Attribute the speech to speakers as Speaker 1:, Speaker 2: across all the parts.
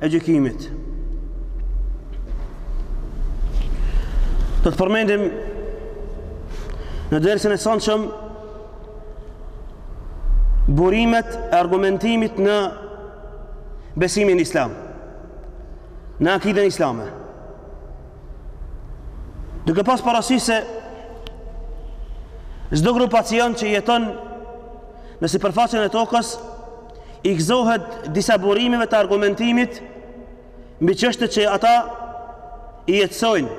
Speaker 1: e gjykimit. Do të përmendim në dersin e sonshëm burimet e argumentimit në besimin islam në akiden islame duke pas parasysh se çdo grupacion që jeton në sipërfaqen e tokës i gëzohet disa burimeve të argumentimit mbi çështjet që ata i jetësojnë.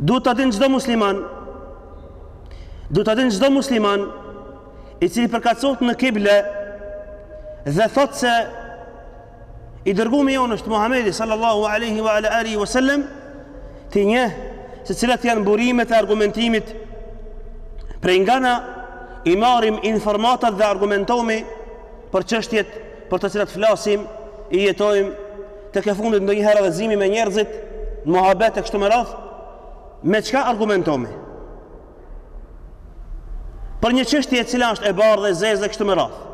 Speaker 1: Duhet ta dinë çdo musliman, duhet ta dinë çdo musliman i cili përkatësohet në kible dhe thotë se I dërgumi jonë është Muhammedi sallallahu aleyhi wa ala alihi wa sallem T'i njeh se cilat janë burimet e argumentimit Prej nga na i marrim informatat dhe argumentomi Për çështjet për të cilat flasim i jetojmë Tek e fundit ndonjëherë edhe zihmi me njerëzit në muhabet e kështu me radhë Me çka argumentomi Për një çështje e cila është e bardhë, e zezë e kështu me radhë.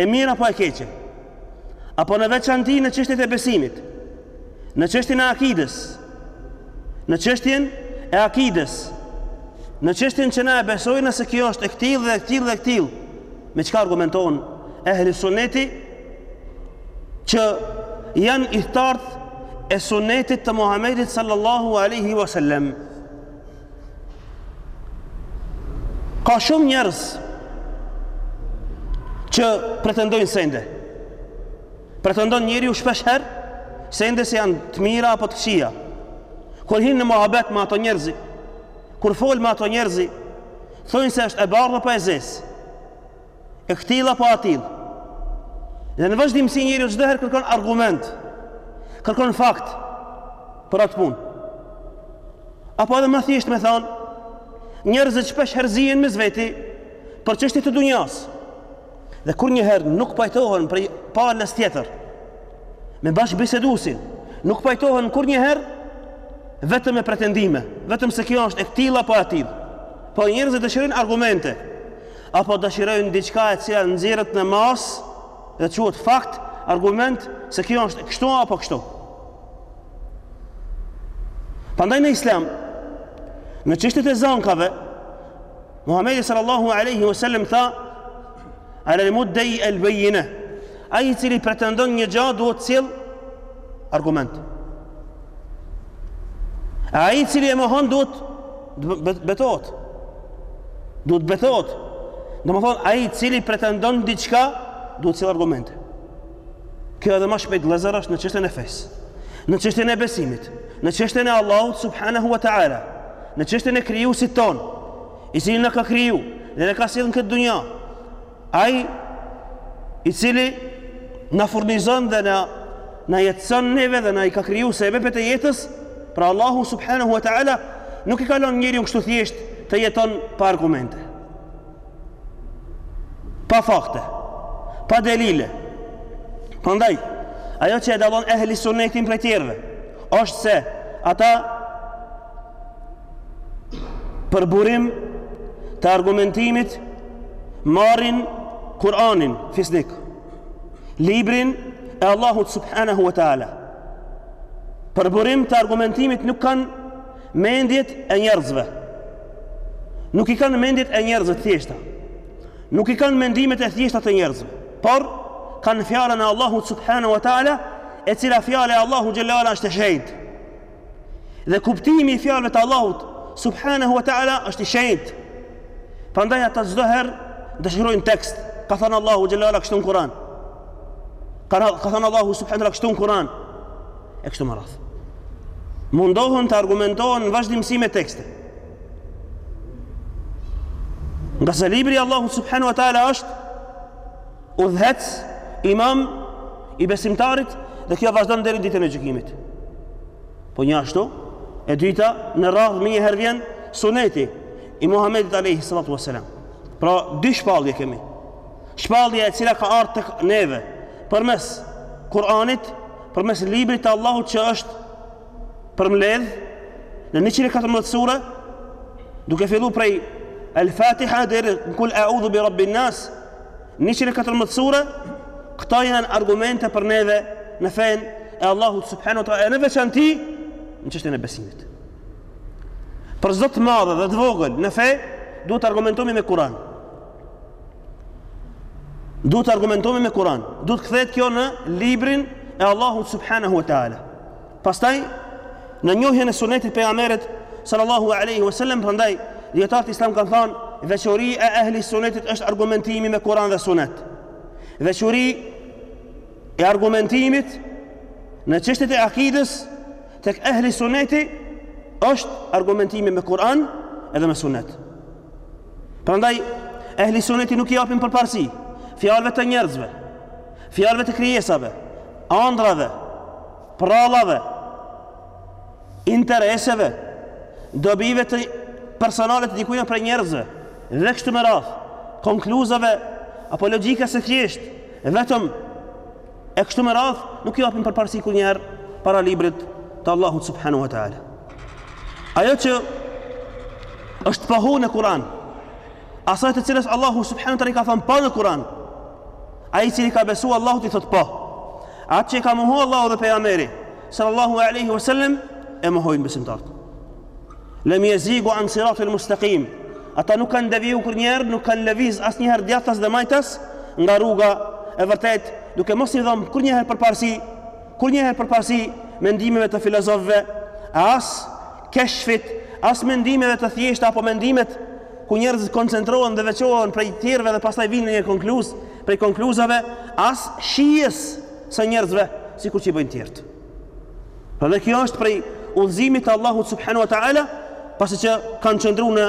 Speaker 1: E mirë apo e keqe? Apo në veçanti në çështjet e besimit? Në çështjen e akides? Në çështjen e akides? Në çështjen që na e besojmë se kjo është e këtill dhe e këtill dhe e këtill. Me çka argumenton ehli sunneti që janë ithtarët e sunnetit të Muhamedit sallallahu alaihi wasallam? Ka shumë njerëz që pretendojnë sende. Pretendon njeriu shpesh herë sende se janë të mira apo të këqija. Kur hin në mohabet me ato njerëz, kur fol me ato njerëz, thonë se është e bardhë apo e zezë. e këtillë apo atillë. Dhe në vazhdimësi njeriu çdoherë kërkon argument, kërkon fakt për atë punë. Apo edhe ma thjesht me thanë, njerëzit shpeshherë zihen mes veti për çështje të dunjas. Dhe kurnjëherë nuk pajtohen prej palës tjetër, me bashkëbiseduesin, nuk pajtohen kurnjëherë, vetëm me pretendime, vetëm se kjo është e këtillë apo atillë. Po njerëzit dëshirojnë argumente, apo dëshirojnë diçka e cila nxirret në mes dhe quhet fakt, argument se kjo është kështu apo kështu. Prandaj në Islam, në çështjet e zankave, Muhamedi sallallahu alaihi wasallam tha: "Ala al-muddi al-bayyina." Ai i cili pretendon një gja duhet të sjell argument. E ai i cili e mohon duhet betohet. Duhet betohet. Domethënë, ai i cili pretendon diçka, duhet sjell argumente. Kjo edhe ma shpejt lezër është në çështjen e fesë, në çështjen e besimit, në çështjen e Allahut subhanahu wa ta'ala, në çështjen e Krijuesit tonë, i cili na ka kriju, dhe na ka sjellë në këtë dunja, Ai i cili na furnizon dhe na na jetëson neve dhe na i ka kriju sebepet e jetës, pra Allahu subhanahu wa ta'ala, nuk e ka lën njeriun kështu thjesht të jeton pa argumente. Pa fakte, pa delile. Përndaj, ajo që e dallon ehli sunetin prej tjerve, është se ata për burim të argumentimit marrin Kur'anin fisnik librin e Allahut subhanahu wa taala për burim të argumentimit nuk kanë mendjet e njerëzve nuk i kanë mendjet e njerëzve të thjeshta nuk i kanë mendimet e thjeshta të njerëzve por kanë fjalën e Allahut subhanahu wa taala e cila fjala e Allahut xhelala është e shenjtë Dhe kuptimi i fjalëve të Allahut subhanahu wa taala është i shenjtë. Prandaj ata çdo herë dëshirojnë tekst. Ka thënë Allahu xhelala kështu në Kur'an. Ka thënë Allahu subhanahu wa taala kështu në Kur'an. E kështu me radhë. Mundohen të argumentohen në vazhdimësi me tekste. Ngase libri i Allahut subhanahu wa taala është Udhëheqës, imam, i besimtarit dhe kjo vazhdon deri në ditën e gjykimit. Po njashtu, e dyta, në radhë menjëherë vjen suneti i Muhammedit alejhi salatu ves-selam. Pra, dy shpallje kemi. Shpallja e cila ka ardhë tek neve, përmes Kur'anit, përmes librit të Allahut që është përmbledh, në 114 sure, duke fillu prej El-Fatiha deri në kul eudhu bi Rabbin Nas, Njëqind e katërmbëdhjetë sure, këto janë argumente për neve në fenë e Allahut subhanahu wa taala e në veçanti në çështjen e besimit. Për çdo të madhe dhe të vogël në fe, duhet të argumentomi me Kur'an. Duhet të argumentomi me Kur'an. Duhet të kthehet kjo në librin e Allahut subhanahu wa taala. Pastaj në njohjen e sunetit të pejgamberit sallallahu alaihi wasallam prandaj dijetarët islam kanë thënë veçori e ehli sunetit është argumentimi me Kur'an dhe Sunet. Veçori e argumentimit në çështjet e akidës tek ehli suneti është argumentimi me Kur'an edhe me Sunet. Prandaj ehli suneti nuk i japin përparësi fjalëve të njerëzve, fjalëve të krijesave, andrave, përrallave, intereseve, dobive të personale të dikujt prej njerëzve dhe kështu me radhë, konkluzave apo logjika së thjesht, vetëm e kështu me radhë, nuk i japin përparësi kurrnjëherë para librit të Allahut subhanahu wa ta'ala. Ajo që është pohu në Kur'an, Asaj të cilës Allahu subhanahu wa ta'ala i ka thonë po në Kur'an Ai i cili ka besu Allahut i thotë po Atë që i ka mohu Allahu dhe pejgamberi Sallallahu aleyhi wa sallim E mohojnë besimtarët Lem jezigu anis siratil mustakim Ata nuk kanë deviju kurrnjëherë Nuk kanë lëviz asnjëherë djathtas dhe majtas Nga rruga e vërtetë Duke mos i dhon kurrnjëherë përparësi kurrnjëherë përparësi mendimeve të filozofëve as Keshfit, as mendimeve të thjeshta apo mendimet ku njerëzit koncentrohen dhe veçohen prej tjerëve dhe pastaj vijnë në një konkluz, prej konkluzave, as shijes së njerëzve, sikur që i bëjnë tjerët. Pra dhe kjo është prej udhëzimit të Allahut subhanahu wa taala, pasi që kanë qëndru në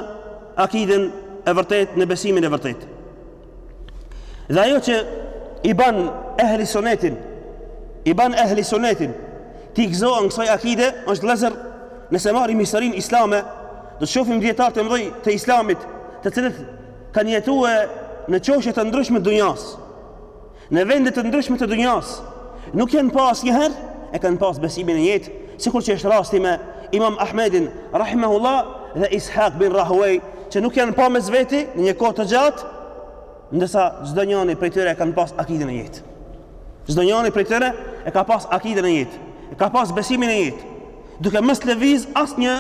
Speaker 1: akiden e vërtetë, në besimin e vërtetë. Dhe ajo që i ban ehli sunetin, i ban ehli sunetin, t'i gëzohen kësaj akide, është vëllezër nëse marrim historinë islame, do të shofim dijetarë të mdhoj të islamit, të cilët kanë jetue në qoshe të ndryshme të dunjasë. Në vende të ndryshme të dunjasë nuk janë pa asnjëherë e kanë pas besimin e njëjtë, sikur që është rasti me Imam Ahmedin rahimahullah dhe Ishaq bin Rahuej, që nuk janë pa mes veti në një kohë të gjatë, ndërsa çdo njëri prej tyre e kanë pas akiden e njëjtë. Çdo njëri prej tyre e ka pas akiden e njëjtë, e ka pas besimin e njëjtë, duke mos lëviz asnjë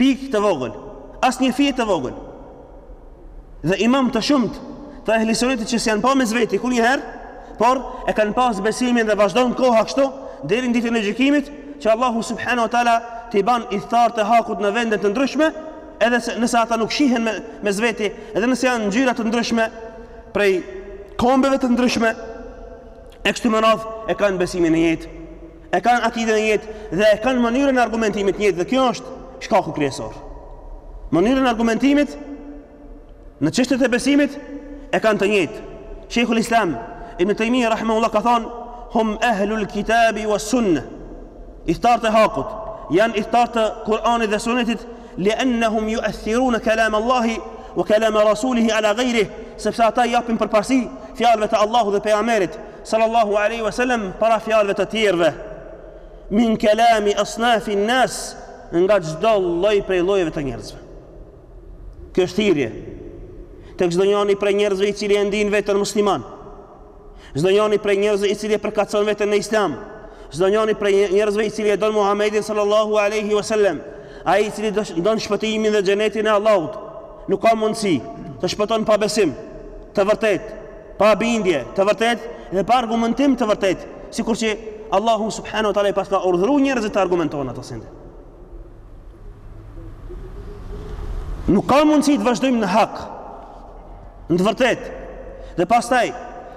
Speaker 1: pikë të vogël, asnjë fije të vogël. dhe imamë të shumtë të ehli sunetit që s'janë pa mes veti kurrnjëherë, por e kanë pas besimin dhe vazhdon koha kështu, deri në ditën e gjykimit, që Allahu subhanahu wa taala t'i ban ithtarët e hakut në vende të ndryshme, edhe se, nëse ata nuk shihen me, mes veti, edhe nëse janë ngjyra të ndryshme, prej kombeve të ndryshme, e kështu me radhë e kanë besimin e njëjtë, E kanë akiden e njëjtë dhe e kanë mënyrën e argumentimit të njëjtë dhe kjo është shkaku kryesor. Mënyrën e argumentimit në çështjet e besimit e kanë të njëjtë. Sheikhul Islam Ibn Taymiyyah rahimahullah ka thonë hum ahlul kitabi was sunnah. Ithtarët e hakut janë ithtarë të Kur'anit dhe Sunetit, li'annahum yu'thiruna kalam Allahi wa kalama rasulihi ala ghayrihi, sepse ata japin përparësi fjalëve të Allahut dhe pejgamberit Sallallahu alaihi wasallam para fjalëve të tjerëve min kalami asnaf an-nas nga çdo lloj prej llojeve të njerëzve. Kjo është thirrje tek çdo njoni prej njerëzve i cili e ndin veten musliman. Çdo njoni prej njerëzve i cili e përkatëson veten në Islam. Çdo njoni prej njerëzve i cili e don Muhamedin sallallahu alaihi wasallam, ai i cili don shpëtimin dhe xhenetin e Allahut, nuk ka mundësi të shpëton pa besim të vërtetë pa bindje të vërtetë dhe pa argumentim të vërtetë, sikur që Allahu subhanahu wa taala i pas ka urdhëru njerëzit të argumentojnë ato sende. Nuk ka mundësi të vazhdojmë në hak. Në të vërtetë. Dhe pastaj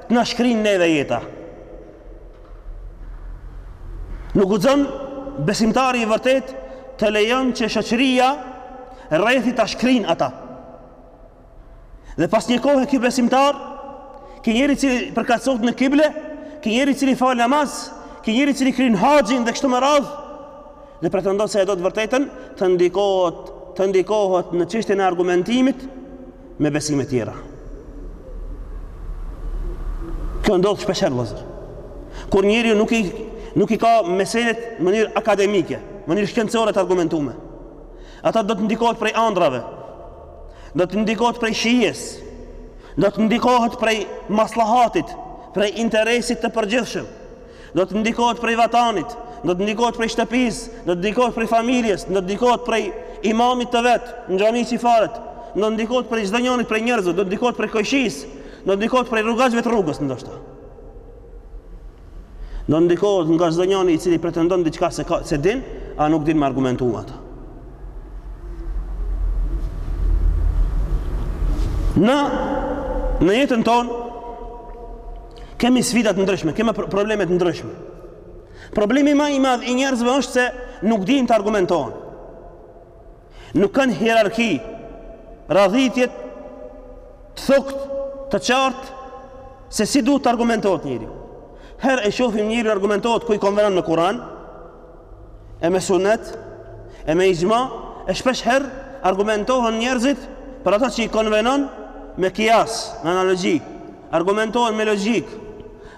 Speaker 1: të na shkrin neve jeta. Nuk guxon besimtari i vërtetë të lejon që shoqëria rrethi ta shkrin ata. Dhe pas një kohë ky besimtar, ky njeri i cili përkatësohet në kible, ky njeri i cili fal namaz, ky njeri i cili krin haxhin dhe kështu me radhë, dhe pretendot se e do të vërtetën, të ndikohet, të ndikohet në çështjen e argumentimit me besime tjera. Kjo ndodh shpeshherë vëllazër. Kur njeriu nuk i nuk i ka meselet në mënyrë akademike, në mënyrë shkencore të argumentume. Ata do të ndikohet prej andrave, do të ndikohet prej shijes, do të ndikohet prej maslahatit, prej interesit të përgjithshëm, do të ndikohet prej vatanit, do të ndikohet prej shtëpisë, do të ndikohet prej familjes, do të ndikohet prej imamit të vet, në xhami që i falet, do të ndikohet prej çdo njonit prej njerëzve, do të ndikohet prej kojshisë, do të ndikohet prej rrugaçve të rrugës ndoshta. Do të ndikohet nga çdo njoni i cili pretendon diçka se ka se din, a nuk din me argumentu ata. Na në jetën tonë kemi sfida të ndryshme, kemi probleme të ndryshme. Problemi ma i madh i njerëzve është se nuk dinë të argumentojnë. Nuk kanë hierarki, radhitje të thukët, të qartë, se si duhet të argumentohet njeriu. Herë e shofim njeriun argumentohet ku i konvenon me Kuran, e me sunet, e me ixhma, e shpesh herë argumentohen njerëzit për ata që i konvenon me kijas, me analogji, argumentohen me logjikë,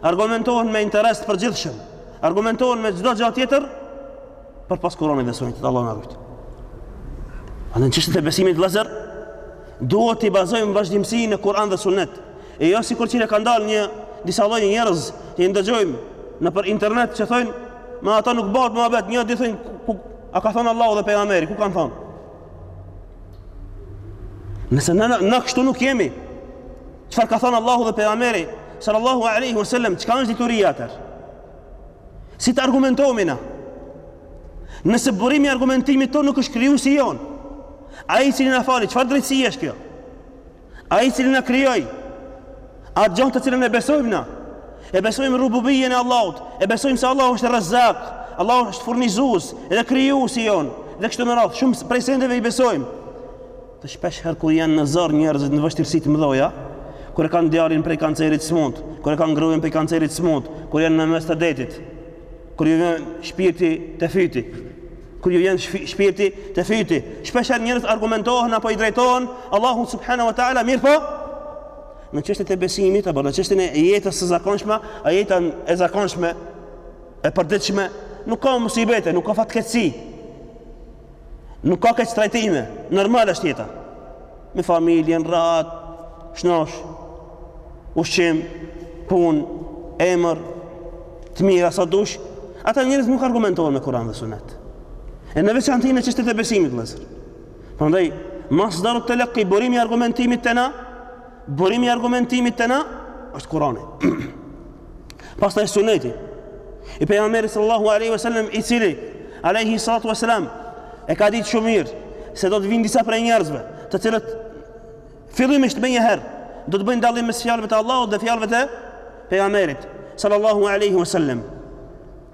Speaker 1: argumentohen me interes të përgjithshëm, argumentohen me çdo gja tjetër, Për pas Kur'anit dhe Sunetit, Allahu na rujt. A në çështën e besimit, vëllazër, duhet t'i bazojmë vazhdimisht në Kur'an dhe Sunet. E jo sikur që ne kanë dalë një disa lloj njerëz që i ndëgjojmë nëpër internet që thonë, "Ma ata nuk bëhet muhabet, një ditë thonë ku e ka thënë Allahu dhe pejgamberi, ku kanë thënë?" Nëse na na kështu nuk jemi. Çfarë ka thënë Allahu dhe pejgamberi sallallahu alaihi wasallam, çka është dituria atëherë? Si të argumentohemi na? Nëse burimi i argumentimit tonë nuk është krijuesi jon. Ai i cili na fali, çfarë drejtësi është kjo? Ai i cili na krijoi, at gjon të cilën e besojmë na? E besojmë rububien e Allahut, e besojmë se Allahu është Razzaq, Allahu është furnizues dhe krijuesi jon. Dhe kështu me radhë, shumë prej sendeve i besojmë. Të shpesh herë kur janë në zor njerëzit në vështirësi të mëdha, kur e kanë djalin prej kancerit smut, kur e kanë gruën prej kancerit smut, kur janë në mes të detit, kur ju vjen shpirti te fyti, kur ju vjen shpirti te fyti, shpesh herë njerëzit argumentohen apo i drejtohen Allahut subhanahu wa taala mirëpo në çështjen e besimit apo në çështjen e jetës së zakonshme, a jeta e zakonshme e përditshme nuk ka musibete, nuk ka fatkeqësi. Nuk ka keqtrajtime, normal është jeta. Me familjen, rrat, shnosh, ushqim, pun, emër, të mira sa dush, ata njerëz nuk argumentohen me Kur'an dhe Sunet. E në veçanti në çështjet e besimit, vëllazër. Prandaj, masdaru telekki, burimi i argumentimit te na, Burimi i argumentimit te na është Kurani. Pastaj suneti i pejgamberit sallallahu alaihi wasallam i cili alaihi salatu wasalam e ka ditë shumë mirë se do të vinë disa prej njerëzve, të cilët fillimisht menjëherë do të bëjnë dallim mes fjalëve të Allahut dhe fjalëve të pejgamberit sallallahu alaihi wasallam.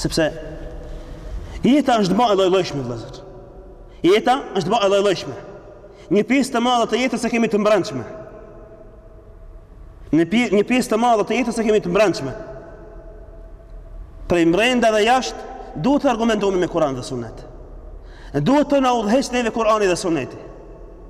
Speaker 1: Sepse jeta është ba e lloj-llojshme vëllazër. Jeta është ba e lloj-llojshme. Një pjesë të madhe të jetës e kemi të mbrendshme. Një pjesë, një pjesë të madhe të jetës e kemi të mbrendshme. Prej mbrenda dhe jashtë duhet të argumentohemi me Kur'an dhe Sunet. Duhet të na udhëheqë neve Kur'ani dhe Suneti.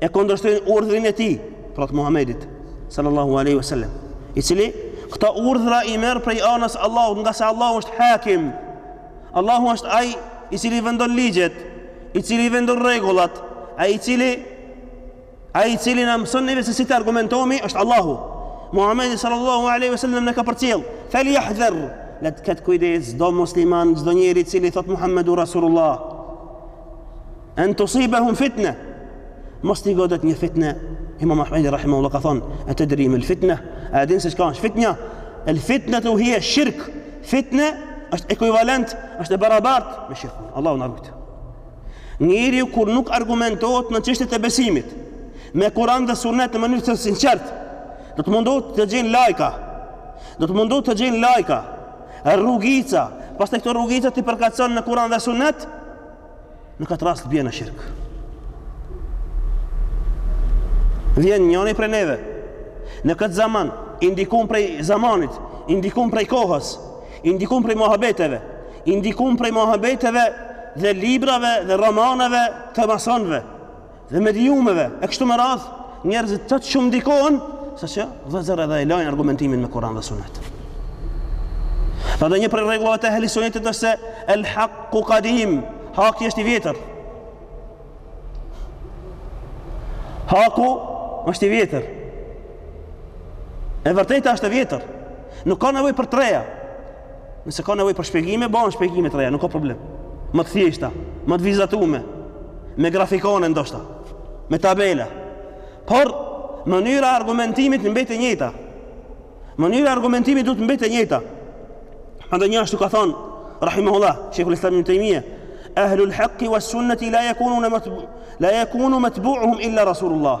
Speaker 1: e kundërshtojnë urdhrin e tij, pra të Muhamedit sallallahu alaihi wasallam, i cili këta urdhra i merr prej anës Allahut, ngase Allahu është hakim. Allahu është ai i cili vendon ligjet, i cili vendon rregullat, ai i cili ai i cili na mëson neve se si të argumentohemi është Allahu. Muhamedi sallallahu alaihi wasallam na ka përcjell, "Fel yahdhar" Le të ketë kujdes, çdo musliman, çdo njeri i cili thot Muhammedun Rasulullah En tusibehum fitne Mos t'i godet një fitne Imam Ahmedi rahimehullah ka thonë E tedri mel fitne A e din se çka është fitnja El fitnetu hije shirk Fitne është ekuivalent është e barabart Me shirkun Allahu na rujt Njeriu kur nuk argumentohet në çështjet e besimit Me kuran dhe sunet në mënyrë të sinqert Do të mundohet të gjenë lajka Do të mundohet të gjenë lajka Rrugica Pastaj këto rrugica t'i përkacon në kuran dhe sunet Në këtë rast bie në shirk. Vjen njoni prej neve. Në këtë zaman i ndikum prej zamanit, i ndikum prej kohës, i ndikum prej mohabeteve, i ndikum prej mohabeteve dhe librave dhe romaneve të masonëve. dhe mediumeve e kështu me radh njerëzit shumë ndikohen sot vëllezër edhe e lajnë argumentimin me Kuran dhe Sunet Pra dhe një prej rregullave të ehli sunetit është se El haqqu kadim Haki është i vjetër Haku është i vjetër E vërteta është e vjetër Nuk ka nevoj për t'reja Nëse ka nevojë për shpjegime, ban shpjegime të reja, nuk ka problem. Më të thjeshta, më të vizatume, me grafikone ndoshta, me tabela. Por mënyra e argumentimit mbet e njëjta. Mënyra e argumentimit duhet të mbetet e njëjta. Andaj njashtu ka thon rahimahullah, Sheikhul Islam Ibn Taymija, ahlul haqq was sunnati la yakunu la yakunu matbu'uhum illa rasulullah.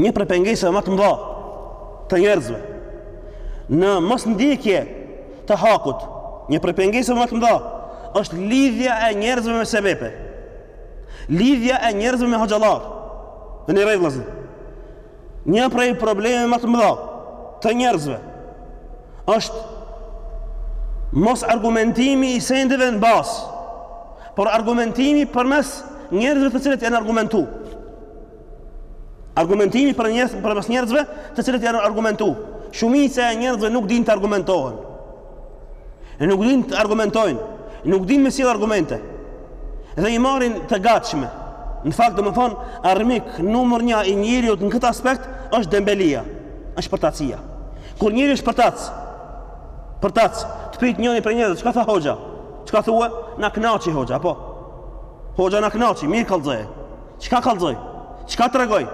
Speaker 1: Një prej pengesave më të mëdha të njerëzve në mos ndjekje të hakut, një prej pengesave më të mëdha është lidhja e njerëzve me sebepe. Lidhja e njerëzve me hoxhallar. E në rregull. Një prej problemeve më të mëdha të njerëzve është mos argumentimi i sendeve në bazë, por argumentimi përmes njerëzve të cilët janë argumentu Argumentimi për njerëz, përmes njerëzve, të cilët janë argumentu. Shumica e njerëzve nuk dinë të argumentohen. Nuk dinë të argumentojnë, nuk dinë me sjell argumente. Dhe i marrin të gatshme. Në fakt, domethën, armik numër 1 i njeriut në këtë aspekt është dembelia, është përtacia. Kur njeri është përtac, përtac, të pyet njëri prej njerëzve, çka tha hoxha? Çka thua? Na knaqi hoxha, po. Hoxha na knaqi, mirë kallxoi. Çka kallxoi? Çka tregoi?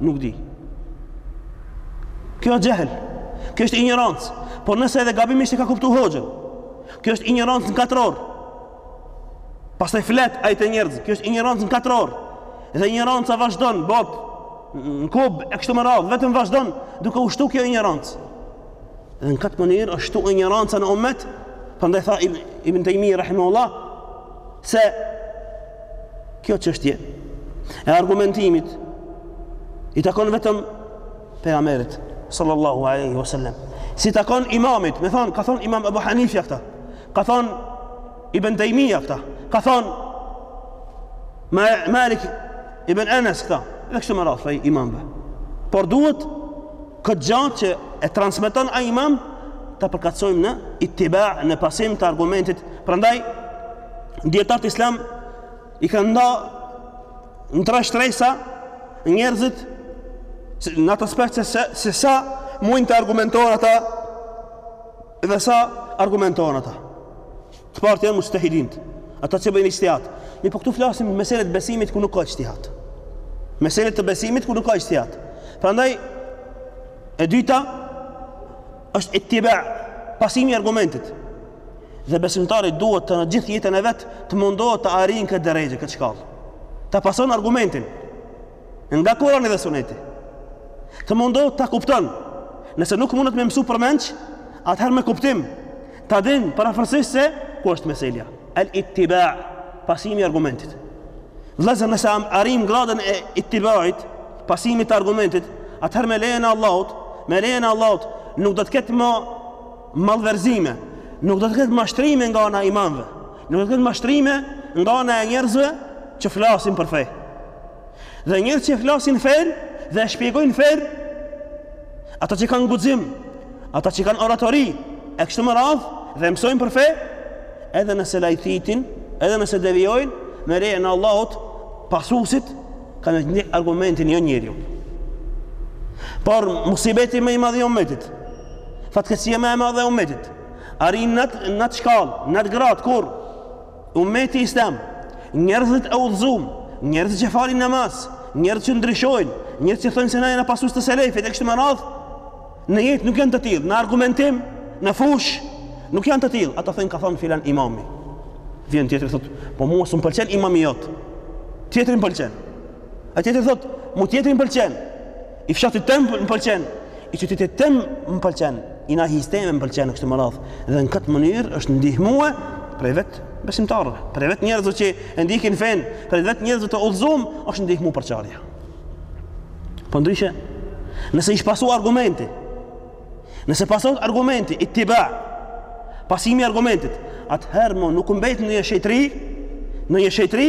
Speaker 1: Nuk di. Kjo është xhehl. Kjo është injorancë. Por nëse edhe gabimisht e ka kuptu hoxhën. Kjo është injorancë në katror. Pastaj flet ai te njerëzit. Kjo është injorancë në katror. Dhe injoranca vazhdon bot në kub e kështu me radhë, vetëm vazhdon duke u shtu kjo injorancë. Dhe në këtë mënyrë është shtu injoranca në umet, prandaj tha Ibn Tejmija, rahimehullah, se kjo çështje e argumentimit i takon vetëm pejgamberit sallallahu alaihi wasallam s'i takon imamit me thon: ka thon imam Abu Hanifa këtë ka thon Ibn Tejmija këtë ka thon Malik Ibn Anas këtë dhe kështu me radhë imamve por duhet Këtë gjë që e transmeton ai imam ta përkatësojmë në ittiba në pasim të argumentit. Prandaj dijetarët islam i kanë nda në tre shtresa njerëzit në atë aspekt se, se, se sa mund të argumentohen ata dhe sa argumentohen ata. Të parët janë muxhtehidinët, ata që bëjnë ixhtihad. Ne po këtu flasim meselet e besimit ku nuk ka ixhtihad. Meselet e besimit ku nuk ka ixhtihad. Prandaj e dyta është ittiba, pasimi i argumentit. Dhe besimtari duhet të në gjithë jetën e vet të mundohet ta arrijë këtë derexhe, këtë shkallë. Ta pason argumentin nga Kurani dhe Suneti. Të mundohet ta kupton. Nëse nuk mundet me mësu përmendësh, atëherë me kuptim. Ta din përafërsisht se ku është meselja. El ittiba, pasimi i argumentit. Vllezër nëse arrim gradën e ittibait, pasimit të argumentit, atëherë me lejën e Allahut, me lejën e Allahut nuk do të ketë më malverzime, nuk do të ketë mashtrime nga ana e imamëve, nuk do të ketë mashtrime nga ana e njerëzve që flasin për fe. Dhe njerëz që e flasin fenë dhe e shpjegojnë fenë, ata që kanë guxim, ata që kanë oratori, e kështu me radhë dhe mësojnë për fe, edhe nëse lajthitin, edhe nëse devijojnë, me lejen e Allahut, pasusit kanë argumentin jo njeriu. Por musibeti më i madh i ummetit, fatkeqësia më e madhe e ummetit, arrin në atë shkallë, në atë gradë kur Ummeti islam, njerëzit e udhëzum, njerëzit që falin namaz, njerëzit që ndryshojnë, njerëzit që thonë se na jena pasus të selefit e kështu me radhë, në jetë nuk janë të tillë, në argumentim, në fushë, nuk janë të tillë. Ata thonë ka thonë filan imami. Vjen tjetri thotë, po mua s'm pëlqen imami jot. Tjetri më pëlqen. E tjetri thotë, mu tjetri më pëlqen. I fshatit tem më pëlqen, i qytetit tem më pëlqen, i nahis tem më pëlqen kështu me radhë. Dhe në këtë mënyrë është ndihmuar prej vet besimtarëve, prej vet njerëzve që e ndjekin fenë, prej vet njerëzve të udhëzum, është ndihmuar për çarje. Po ndryshe, nëse ish pasu argumenti, nëse pasohet argumenti ittiba, pasimi i argumentit, atëherë mo nuk mbet ndonjë shejtri, ndonjë shejtri,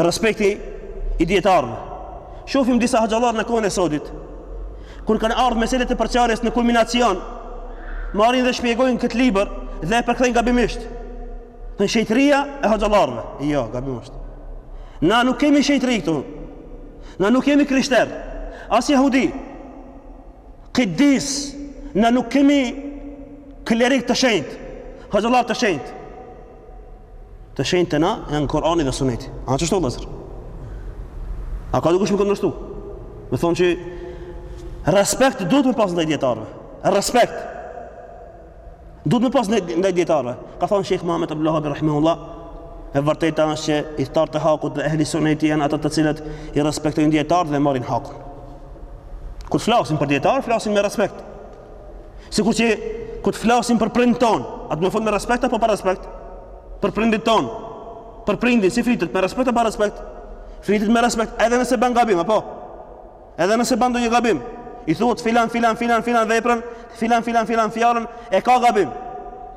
Speaker 1: Respekti i dietarëve. Shofim disa hoxhallar në kohën e sodit. Kur kanë ardhur meselet e përçarjes në kulminacion, marrin dhe shpjegojnë këtë libër dhe e përkthejnë gabimisht. Shejtëria e hoxhallarëve. Jo, gabimisht. Na nuk kemi shejtëri këtu. Na nuk kemi krishter, as jehudi. Qidis, na nuk kemi klerik të shenjtë, hoxhallar të shenjtë. Të shenjtë te na janë Kurani dhe Suneti. A është kështu vëllezër? A ka dikush me kundërshtu? Me thonë që respekt duhet me pas ndaj dietarëve. Respekt duhet me pas ndaj dietarëve. Ka thonë Shejh Muhamed Abdullahabi Rahimehullah, e vërteta është që ithtarë të hakut dhe ehli Suneti janë ata të cilët i respektojnë dietarët dhe marrin hakun. Kur flasin për dietarë, flasin me respekt. Sikurqë kur të flasim për prindit tonë, a duhet me fol me respekt apo pa respekt? Për prindit tonë, për prindin si flitet me respekt apo pa respekt? Flitet me respekt edhe nëse bën gabim apo? Edhe nëse bën ndonjë gabim, i thuhet filan filan filan filan veprën, filan filan filan fjalën e ka gabim.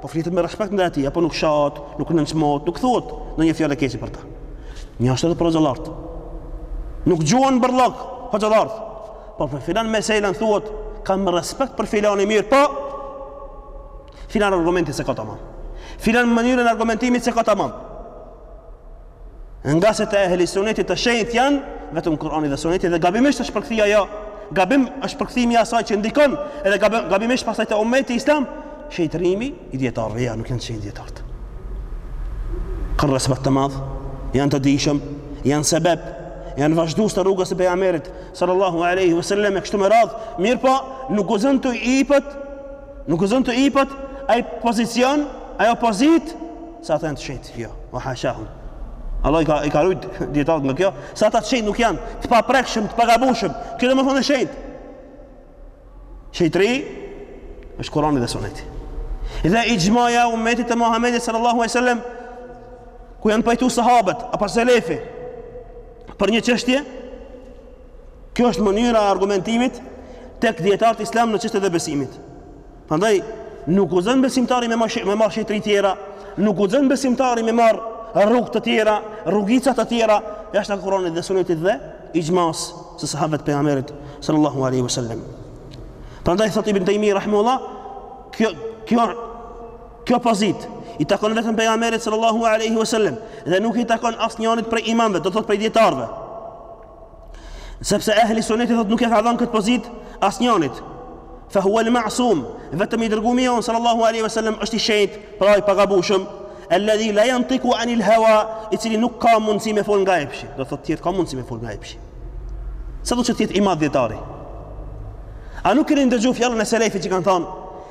Speaker 1: Po flitet me respekt ndaj atij, apo nuk shahet, nuk nënçmohet, nuk thuhet ndonjë fjalë e keqe për ta. Njashtu edhe për hoxhallarët. Nuk gjuhen bërllok hoxhallarët. Po për filan meselen thuhet, kam respekt për filan, i mirë, po filan argumentin s'e ka tamam. Filan mënyrën e argumentimit s'e ka tamam. Ngase te ehli suneti të shenjtë janë, vetëm Kurani dhe suneti, dhe gabimisht është përkthy ajo, gabim është përkthimi i asaj që ndikon, edhe gabimisht pastaj te umeti islam, shejtërimi i dietarëve, ja nuk janë shenjtë dietarët. Kanë respekt të madhë, janë të dijshëm, janë sebeb, janë vazhdues të rrugës së pejgamberit, Sallallahu alaihi wasallam e kështu me radh, mirëpo nuk guxon t'u ipet, nuk guxon t'u ipet ai pozicion, ajo pozitë, se ata janë të shejtë, jo, wa hashahum. Allahu i ka i ka rujt dietarët nga kjo, se ata të shejtë nuk janë të paprekshëm, të pagabushëm. Kjo domethënë e shejtë. Shejtëri është Kurani dhe Suneti. Dhe ixhmaja e umetit të Muhammedit sallallahu alaihi wasallam ku janë pajtu sahabët, apo selefi për një çështje kjo është mënyra e argumentimit tek dietarët islam në çështjet e besimit prandaj nuk guxon besimtari me marrë me marrë shejtëri tjera nuk guxon besimtari me marrë rrugë të tjera rrugica të tjera jashtë Kur'anit dhe Sunetit dhe ixhmasë së sahabëve të pejgamberit sallallahu alaihi wasallam prandaj thotë ibn Tejmije rahimehullah kjo kjo Kjo pozitë i takon vetëm pejgamberit sallallahu alaihi wasallam dhe nuk i takon asnjërit prej imamëve, do të thotë prej dijetarëve. Sepse ehli sunneti thotë nuk e ka dhënë këtë pozitë asnjërit. Fa huwa al-ma'sum, vetëm i dërgumi jonë sallallahu alaihi wasallam është i shenjtë, pra i pagabushëm, alladhi la yantiqu anil hawa, i cili nuk ka mundësi me fol nga epshi. Do thotë tjetër ka mundësi me fol nga epshi. Sado të jetë i madh dijetari. A nuk keni dëgju fjalën e selefit që kanë thënë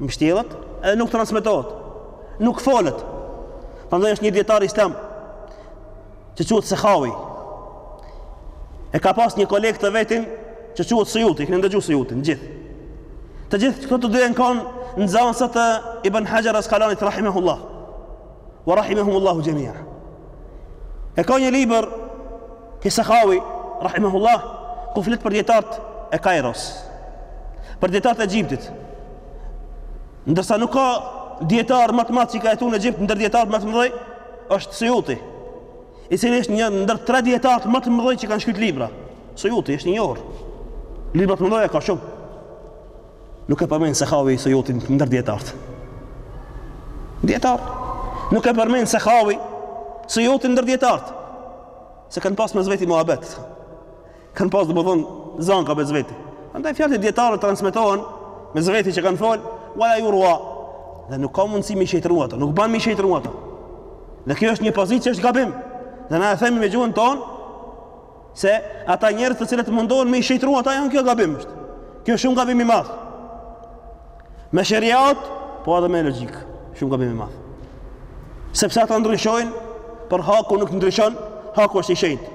Speaker 1: Mbështjellet edhe nuk transmetohet. Nuk folet. Prandaj është një dijetar islam që quhet Sehawi. E ka pas një koleg të vetin që quhet Suyuti, keni dëgju Suyutin të gjithë. Të gjithë këto të dy janë kon nxënësat e Ibn Hajar Asqalanit rahimahullah. Wa rahimahumullahu jami'a. E ka një libër ky Sakhawi, Rahimahullah, ku flet për dijetarët e Kairos, për dijetarët e Egjiptit. Ndërsa nuk ka dijetar ma të madh që ka jetu në Egjipt, ndër dijetarët ma të mëdhej, është Sujuti. I cili është një ndër tre dijetarët ma të mëdhej që kanë shkrujt libra. Sujuti, është i njohur. Libra të mëdhaja ka shumë. Nuk e përmend Sehawi Suyutin ndër dijetarët. Dijetar nuk e përmend Sehawi Suyutin ndër dijetarët. Se kanë pas mes veti muhabet. Kanë pas domethën zënka mes veti. Andaj fjalët e dijetarëve transmetohen mes veti që kanë fol, wala yurwa. Dhe nuk ka mundësi me i shejtnu ata, nuk ban me i shejtnu ata. Dhe kjo është një pozitë që është gabim. Dhe na e themi me gjuhën tonë, Se ata njerëz të cilët mundohen me i shejtnu ata janë kjo gabim është. Kjo shumë gabim i madh. Me sheriat, po edhe me logjikë, shumë gabim i madh. Sepse ata ndryshojnë, por haku nuk ndryshon, haku është i shenjtë.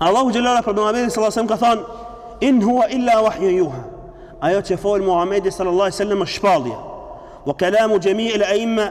Speaker 1: Allahu xhallahu për Muhamedin sallallahu alaihi wasallam ka thënë in huwa illa wahyun yuha. Ajo që fol Muhamedi sallallahu alaihi wasallam është shpallje. Wa kalamu jami' al-a'imma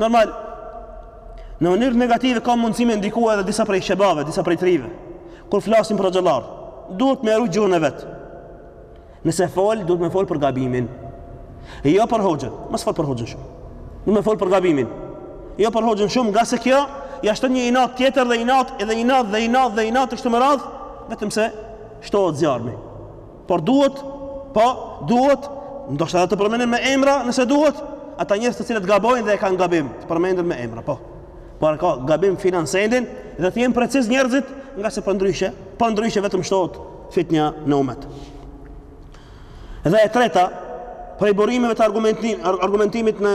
Speaker 1: Normal, në mënyrë negative ka mundësi me ndikua edhe disa prej shebave, disa prej të rive. Kur flasin për hoxhallarë, duhet me e rujt gjuhën e vet. Nëse fol, duhet me fol për gabimin. E jo për hoxhën, mos fol për hoxhën shumë. Duhet me fol për gabimin. E jo për hoxhën shumë, ngase kjo ia shton një inat tjetër dhe inat edhe inat dhe inat dhe inat kështu me radhë, vetëm se shtohet zjarrmi. Por duhet, po, duhet, ndoshta edhe të përmenden me emra, nëse duhet, ata njerëz të cilët gabojnë dhe e kanë gabim, të përmenden me emra, po. Po e ka gabim filan sendin dhe të jenë precizë njerëzit, ngase përndryshe, përndryshe vetëm shtohet fitnja në umet. Dhe e treta, prej burimeve të argumentimit në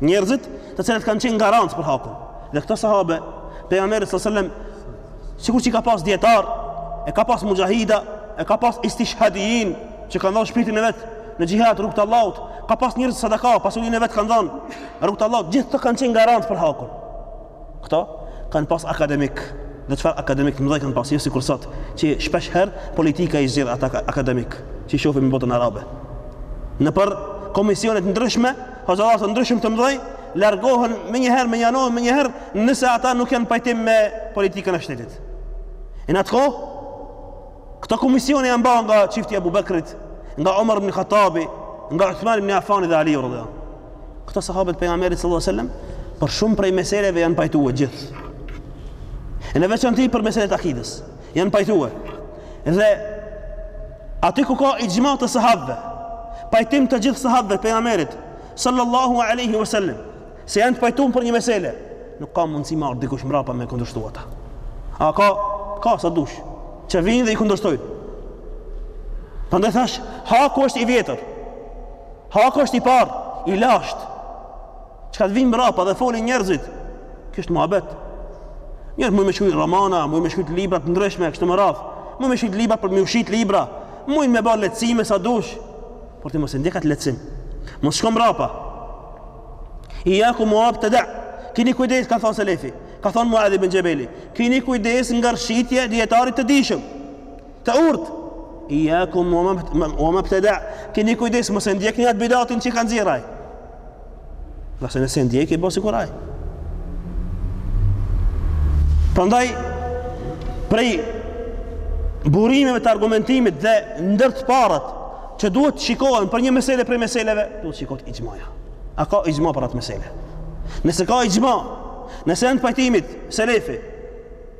Speaker 1: njerëzit të cilët kanë qenë garancë për hakun. Dhe këto sahabe, pejgamberi sallallahu alajhi wasallam, sikur që ka pas dietar, e ka pas muxhahida, e ka pas istishhadiin që kanë dhan shpirtin e vet në xhihad rrugt Allahut, ka pas njerëz sadaka, pasurinë e vet kanë dhan rrugt Allahut, gjithë këto kanë qenë garancë për hakun. Këto kanë pas akademik, dhe çfarë akademik të mëdhenj kanë pas, jo sikur sot, që shpesh herë politika i zgjedh ata akademik, që i shohim në botën arabe. Nëpër komisione të ndryshme, hoxhallarë të ndryshëm të mëdhenj, largohen menjëherë, mënjanohen menjëherë, nëse ata nuk janë pajtim me politikën e shtetit. E në atë kohë, këto komisione janë mba nga çifti Abu Bekrit, nga Omar ibn Khattabi, nga Uthman ibn Afani dhe Ali, rrëdhe. Këto sahabet e pejgamberit sallallahu alajhi wasallam për shumë prej meseleve janë pajtue gjithë. E në veçanti për meselet e akidës janë pajtue. Dhe aty ku ka ixhma të sahabëve, pajtim të gjithë sahabëve të pejgamberit sallallahu alajhi wasallam, se janë të pajtun për një mesele, nuk ka mundësi ma dikush mbrapa me kundërshtu ata. A ka, ka sa dush që vijnë dhe i kundërshtojnë. Prandaj thash, haku është i vjetër. Haku është i parë, i lashtë. Çka të vinë mbrapa dhe folin njerëzit. Kjo është muhabet. Njerëz mujn me shkrujt romana, mujn me shkrujt libra të ndryshme kështu me radhë. Mujn me shkrujt libra për me shit libra. Mujn me ba leccime sa dush. Por ti mos e ndjek at leccim. Mos shko mbrapa. Ijakum ue mabteda. Kini kujdes ka thanë Selefi. Ka thanë Muadhi bin Xhebeli. Kini kujdes nga rrëshqitja e dijetarit të dijshëm. Të urtë! Ijakum ue mabteda, kini kujdes mos e ndjekni atë bidatin që ka nxjerr ai. Ngase nëse ndjek, bën sikur ai. Prandaj, prej burimeve të argumentimit dhe ndër të parët që duhet të shikohen për një mesele prej meseleve, duhet të shikohet ixhmaja. A ka ixhma për atë mesele? Nëse ka ixhma, nëse janë të pajtimit selefi,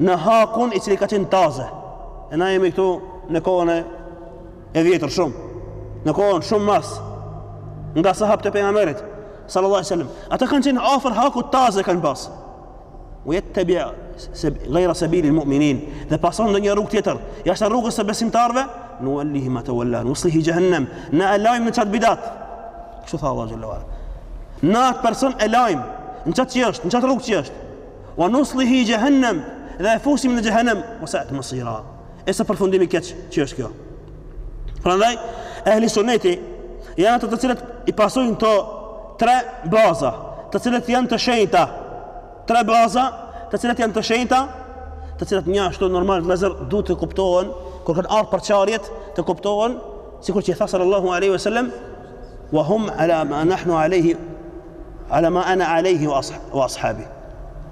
Speaker 1: në hakun i cili ka qenë taze. E na jemi këtu në kohën e vjetër shumë. Në kohën shumë mas nga sahabët e pejgamberit sallallahu alaihi wasallam. Ata kanë qenë afër hakut taze kanë pas. Ue jettebi gajra sebilil mu'minin dhe pason ndonjë rrugë tjetër jashtë rrugës së besimtarve nuallihi ma tewalla nuslihi xhehennem na e lajmë në qatë bidat kështu tha Allahu xh.sh. na atë person e lajmë në qatë që është në qatë rrugë që është Wa nuslihi jahannam dhe e fusim në xhehenem wa saat masira. E sa përfundimi keq që është kjo. Prandaj ehli sunneti janë ato të cilët i pasojnë këto tre baza, të cilët janë të shenjta. Tre baza, të cilët janë të shenjta, të cilët njashtu normal vëllazër duhet të kuptohen kur kanë ardhur përçarjet, të kuptohen sikur që i tha sallallahu alaihi wasallam wa hum ala ma nahnu alaihi Ala ma ana alejhi wa ashabi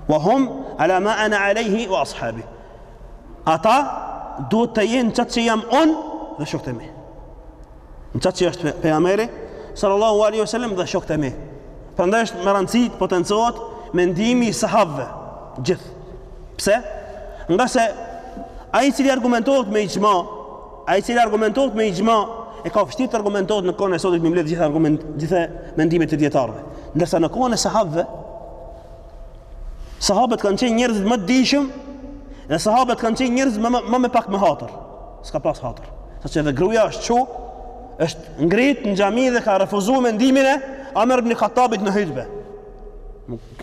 Speaker 1: Wa hum ala ma ana alejhi wa ashabi Ata do të jenë n'qatë që jam unë dhe shokët e mi Në qatë që është pejgamberi Sallallahu alaihi wa sallam dhe shokët e mi Prandaj është me rëndësi të potencohet Mendimi i sahabve Gjithë Pse? Ngase Ai i cili argumentohet me ixhma Ai i cili argumentohet me ixhma e ka vështirë të argumentohet në kohën e sotit me mbledh gjitha, gjithë mendimet e dijetarëve. Ndërsa në kohën e sahabëve, sahabët kanë qenë njerëzit më të dijshëm dhe sahabët kanë qenë njerëzit ma më pak me hatër. S'ka pas hatër. Sa që edhe gruaja është çu, është ngrit në xhami dhe ka refuzu mendimin e Omer ibn Khattabit në hutbë.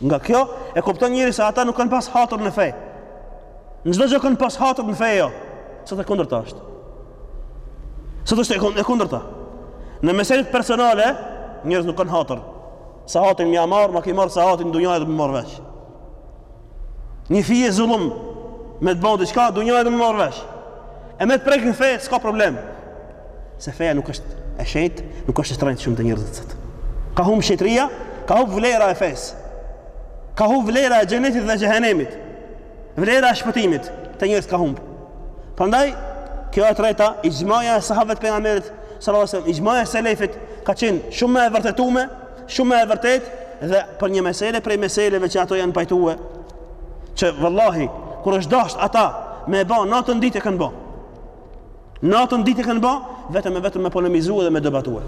Speaker 1: Nga kjo e kupton njeri se ata nuk kanë pas hatër në fe. Në çdo gjë kanë pas hatër në fe jo, sot e kundërta është. Sot është e kundërta. Në meselet personale, njerëz nuk kanë hatër. Sahatin me ia marr, me ia marr sahatin dunjaja dhe me marr vesh. Një fije zullum me të bo ty, çka dunjaja dhe me marr vesh. E me të prekë në fe, s'ka problem. se feja nuk është e shenjtë, nuk është e shtrenjtë shumë te njerëzit sot. Ka humb shenjtëria, ka humb vlera e fesë. Ka humb vlera e xhenetit dhe xhehenemit. Vlera e shpëtimit te njerëzit ka humb. Prandaj kjo e treta, ixhmaja e sahabëve të pejgamberit sallallahu alajhi wasallam, ixhmaja e selefit ka qenë shumë më e vërtetume, shumë më e vërtetë dhe për një mesele prej meseleve që ato janë pajtuar. Që vallahi, kur është dasht ata me e ba natën ditë e kanë ba. Natën ditë e kanë ba, vetëm e vetëm me polemizuar dhe me debatuar.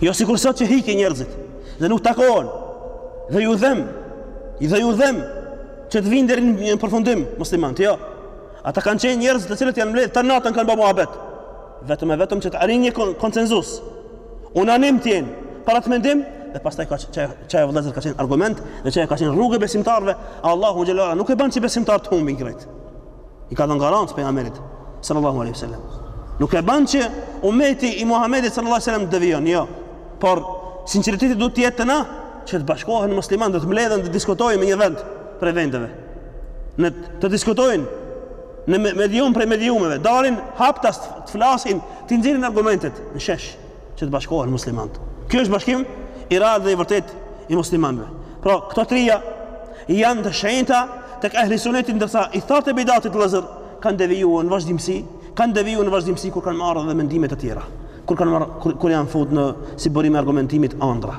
Speaker 1: Jo sikur sot që hikin njerëzit dhe nuk takohen. Dhe s'ju dhem, dhe s'ju dhem që të vinë deri në një përfundim muslimanët, jo. Ata kanë qenë njerëz të cilët janë mbledh tanë natën kanë ba muhabet. Vetëm e vetëm që të arrijnë një konsensus. Unanim të jenë për atë mendim dhe pastaj qaj vëllezër ka qenë argument dhe qaj ka qenë rrugë e besimtarëve. Allahu xhelala nuk e bën që besimtarët të humbin krejt. I ka dhënë garancë pejgamberit sallallahu alaihi wasallam. Nuk e bën që umeti i Muhamedit sallallahu alaihi wasallam të devijon, jo. Por sinqeriteti duhet të jetë te na që të bashkohen muslimanët, të mbledhen të diskutojnë në një vend prej vendeve. Të diskutojnë në medium prej mediumeve, të dalin haptas të flasin, t'i nxjerrin argumentet në shesh. që të bashkohen muslimanët. Ky është bashkim i rrallë dhe i vërtet i muslimanëve. Pra, këto trija janë të shenjta tek ehli sunetit ndërsa ithtarët e bidatit vëllazër kanë devijuar në vazhdimsi, kanë devijuar në vazhdimsi kur kanë marrë edhe mendime të tjera. Kur kanë marrë kur, kur janë fut si burim argumentimit andra.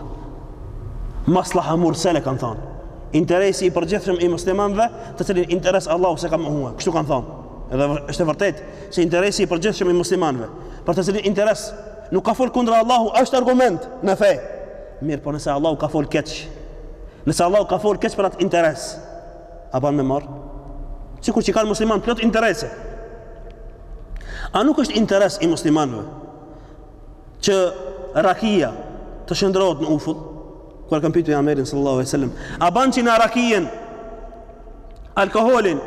Speaker 1: Maslaha mursale kanë thonë. Interesi i përgjithshëm i muslimanëve, të cilin interes Allahu s'e ka mohuar. Kështu kanë thonë. Edhe është e vërtetë se interesi i përgjithshëm i muslimanëve për të cilin interes nuk ka fol kundra Allahu është argument në fe mirë po nëse Allahu ka fol keq nëse Allahu ka fol keq për atë interes a ban me marrë sikur që kanë musliman plot interese a nuk është interes i muslimanve që rakia të shndërrohet në ufull Kur e kanë pyetur pejgamberin sallallahu alaihi wasallam, a ban që na rakinë, alkoholin,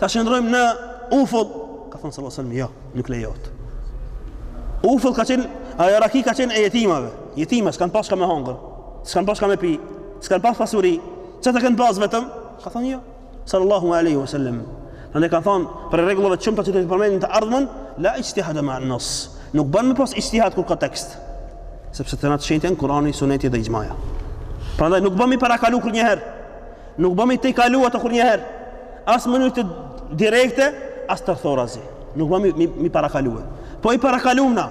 Speaker 1: ta shndërrojmë në ufull? Ka thënë sallallahu alaihi wasallam, jo, nuk lejohet. Ufull ka qenë, ajo raki ka qenë e jetimave. Jetima s'kan pas çka me hongër, s'kan pas çka me pi, s'kan pas pasuri. Qat e kanë pas vetëm? Ka thënë jo. sallallahu alaihi wasallam prandaj kanë thonë prej rregullave të shumta që do të përmendim në të ardhmen la ijtihad ma nas nuk bën me pas ijtihad kur ka tekst sepse te na të shenjtë janë Kurani, Suneti dhe Ixhmaja. Prandaj nuk bën mi parakalu kurnjëherë. Nuk bën mi tejkalu ato kurnjëherë. As në mënyrë direkte, as tërthorazi. Nuk bën mi, mi parakalu. Po i parakalum na.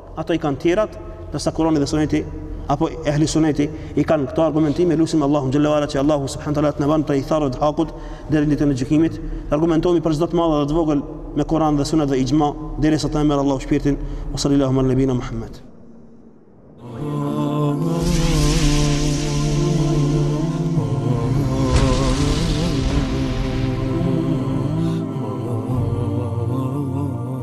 Speaker 1: Ato i kanë tjerat, ndërsa Kurani dhe Suneti apo ehli suneti i kanë këto argumentime lusim Allahun xhallahu ala që Allahu subhanahu taala të na bën prej ithtarëve të hakut deri në ditën e gjykimit të argumentohemi për çdo të madh dhe të vogël me Kur'an dhe Sunet dhe ixhma derisa të na e merr Allahu shpirtin wa sallallahu ala nabina Muhammed